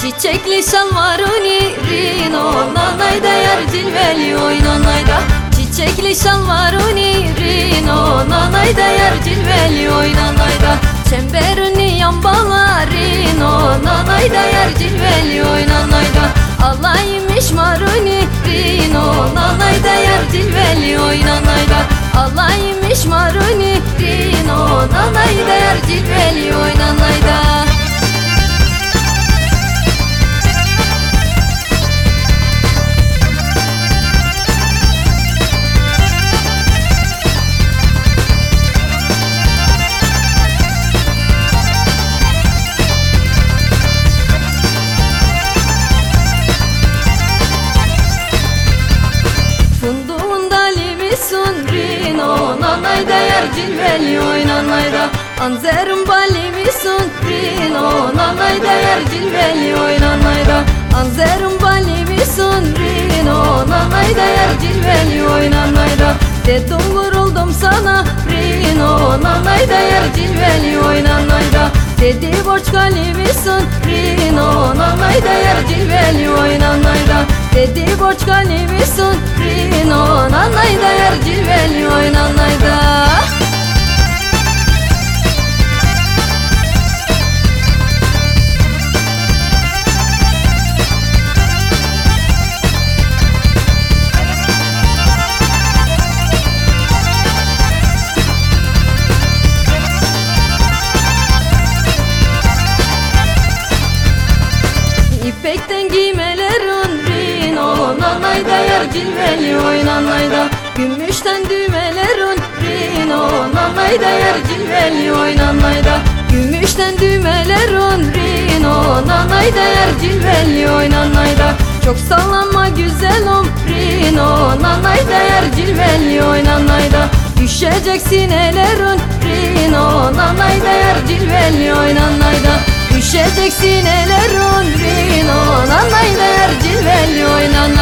Çiçekli şalvaruni Rino Nanay değer cilveli oynanayda Çiçekli şalvaruni Rino Nanay değer cilveli Çemberini sun Rino Nanay değer cilveli oynanayda Anzerun balimi sun Rino Nanay değer cilveli oynanayda Anzerun balimi sun Rino Nanay değer cilveli oynanayda Dedim vuruldum sana Rino Nanay değer cilveli oynanayda Dedi borç kalemi sun Rino Nanay değer cilveli oynanayda Dedi borç kalemi sun Rino Nanay değer İpekten giymelerun Rino Nanay değer cilveli oynanayda Gümüşten düğmelerun Rino Nanay değer cilveli oynanayda Gümüşten düğmelerun Rino Nanay değer cilveli oynanayda Çok sallanma güzelim Rino Nanay değer cilveli oynanayda Düşecek sinelerun Rino Nanay değer cilveli oynanayda Düşecek sinelerun Rino Nanay güzel oynanan